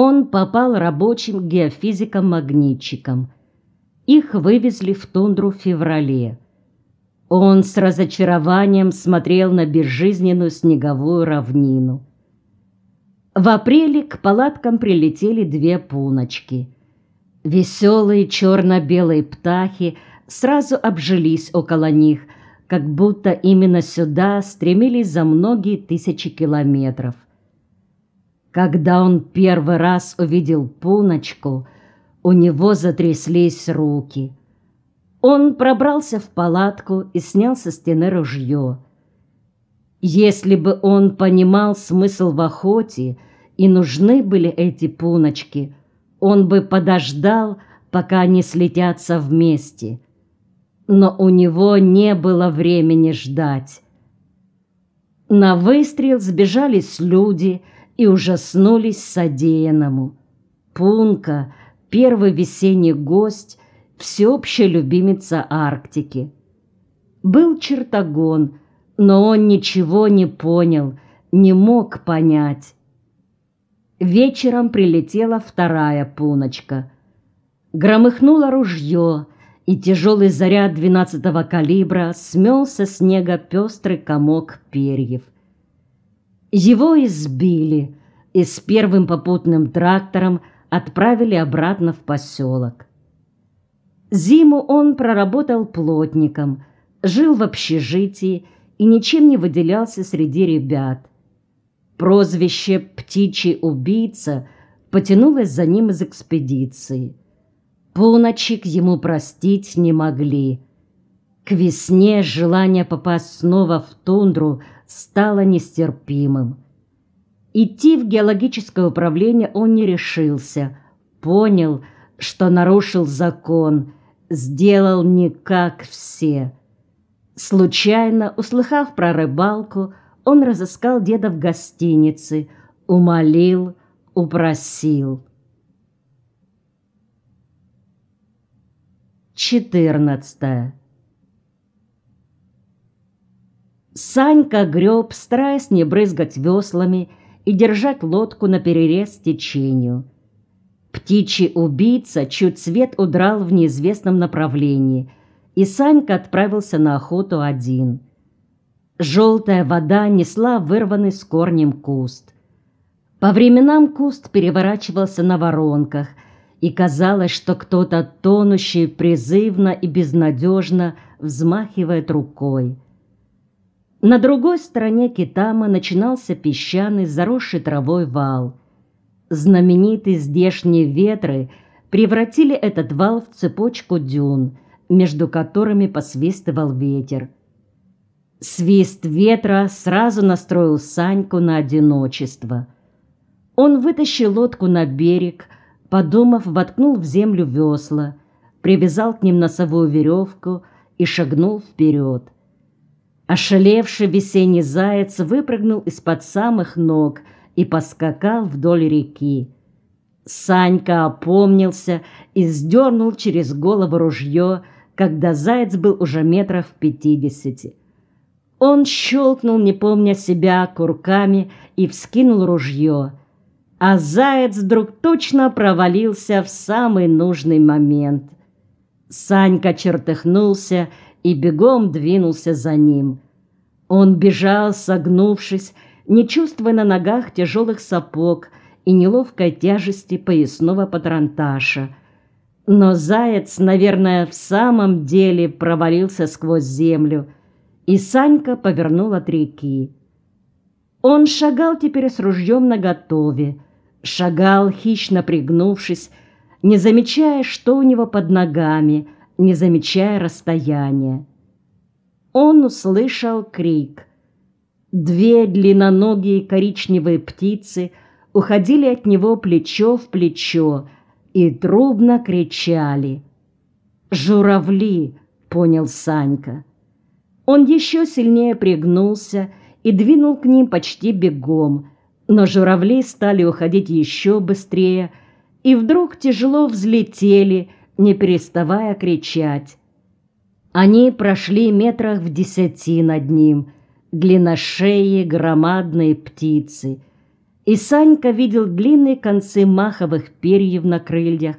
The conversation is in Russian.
Он попал рабочим геофизиком-магнитчиком. Их вывезли в тундру в феврале. Он с разочарованием смотрел на безжизненную снеговую равнину. В апреле к палаткам прилетели две пуночки. Веселые черно-белые птахи сразу обжились около них, как будто именно сюда стремились за многие тысячи километров. Когда он первый раз увидел пуночку, у него затряслись руки – он пробрался в палатку и снял со стены ружье. Если бы он понимал смысл в охоте и нужны были эти пуночки, он бы подождал, пока они слетятся вместе. Но у него не было времени ждать. На выстрел сбежались люди и ужаснулись содеянному. Пунка, первый весенний гость, всеобщая любимица Арктики. Был чертогон, но он ничего не понял, не мог понять. Вечером прилетела вторая пуночка. Громыхнуло ружье, и тяжелый заряд двенадцатого калибра смел со снега пестрый комок перьев. Его избили и с первым попутным трактором отправили обратно в поселок. Зиму он проработал плотником, жил в общежитии и ничем не выделялся среди ребят. Прозвище «птичий убийца» потянулось за ним из экспедиции. Пуночек ему простить не могли. К весне желание попасть снова в тундру стало нестерпимым. Идти в геологическое управление он не решился, понял, что нарушил закон – сделал не как все. Случайно, услыхав про рыбалку, он разыскал деда в гостинице, умолил, упросил. Четырнадцатое. Санька греб, стараясь не брызгать веслами и держать лодку на перерез течению – Птичий убийца чуть свет удрал в неизвестном направлении, и Санька отправился на охоту один. Желтая вода несла вырванный с корнем куст. По временам куст переворачивался на воронках, и казалось, что кто-то тонущий призывно и безнадежно взмахивает рукой. На другой стороне Китама начинался песчаный, заросший травой вал – Знаменитые здешние ветры превратили этот вал в цепочку дюн, между которыми посвистывал ветер. Свист ветра сразу настроил Саньку на одиночество. Он вытащил лодку на берег, подумав, воткнул в землю весла, привязал к ним носовую веревку и шагнул вперед. Ошалевший весенний заяц выпрыгнул из-под самых ног – и поскакал вдоль реки. Санька опомнился и сдернул через голову ружье, когда заяц был уже метров в пятидесяти. Он щелкнул, не помня себя, курками и вскинул ружье. А заяц вдруг точно провалился в самый нужный момент. Санька чертыхнулся и бегом двинулся за ним. Он бежал, согнувшись, не чувствуя на ногах тяжелых сапог и неловкой тяжести поясного патронташа. Но заяц, наверное, в самом деле провалился сквозь землю, и Санька повернул от реки. Он шагал теперь с ружьем наготове, шагал, хищно пригнувшись, не замечая, что у него под ногами, не замечая расстояния. Он услышал крик. Две длинноногие коричневые птицы уходили от него плечо в плечо и трубно кричали. «Журавли!» — понял Санька. Он еще сильнее пригнулся и двинул к ним почти бегом, но журавли стали уходить еще быстрее и вдруг тяжело взлетели, не переставая кричать. Они прошли метрах в десяти над ним — длинношеи громадные птицы, И Санька видел длинные концы маховых перьев на крыльях,